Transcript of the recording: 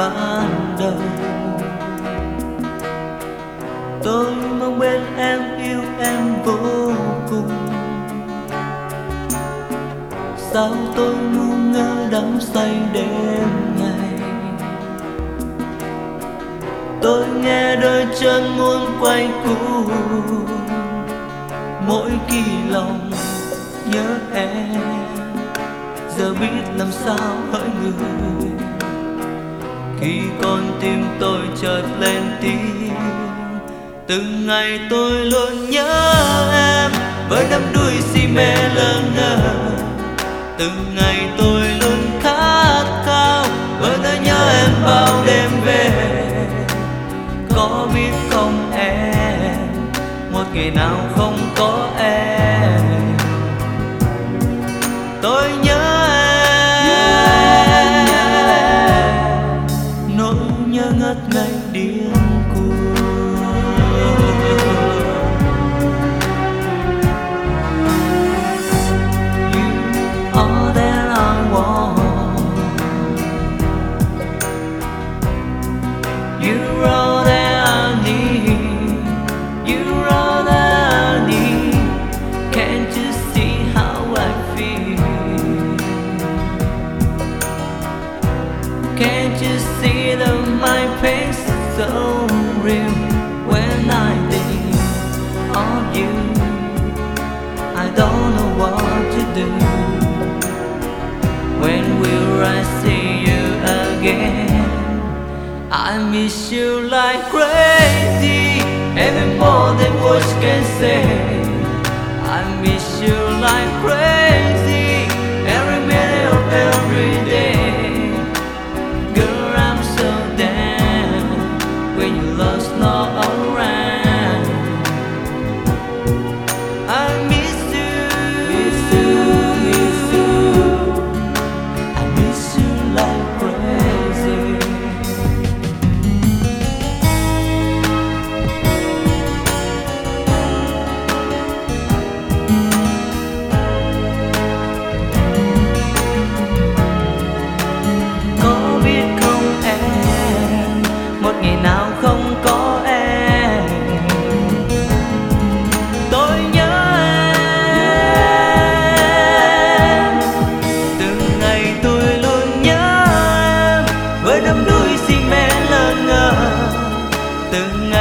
ban đầu. Tôi mong bên em yêu em vô cùng. Sao tôi ngu ngơ đắm say đêm ngày? Tôi nghe đôi chân muốn quay cuồng. Mỗi khi lòng nhớ em, giờ biết làm sao hỡi người khi con tim tôi chợt lên tiếng từng ngày tôi luôn nhớ em với đắm đuôi si mê lơ ngơ. Từng ngày tôi luôn khát khao với nỗi nhớ em bao đêm về. Có biết không em, một ngày nào không có em. Tôi nhớ nhớ điên cuồng. You are that I want You are so real When I think of you. I don't know what to do When will I see you again? I miss you like crazy Even more than words can say. I miss you like crazy em với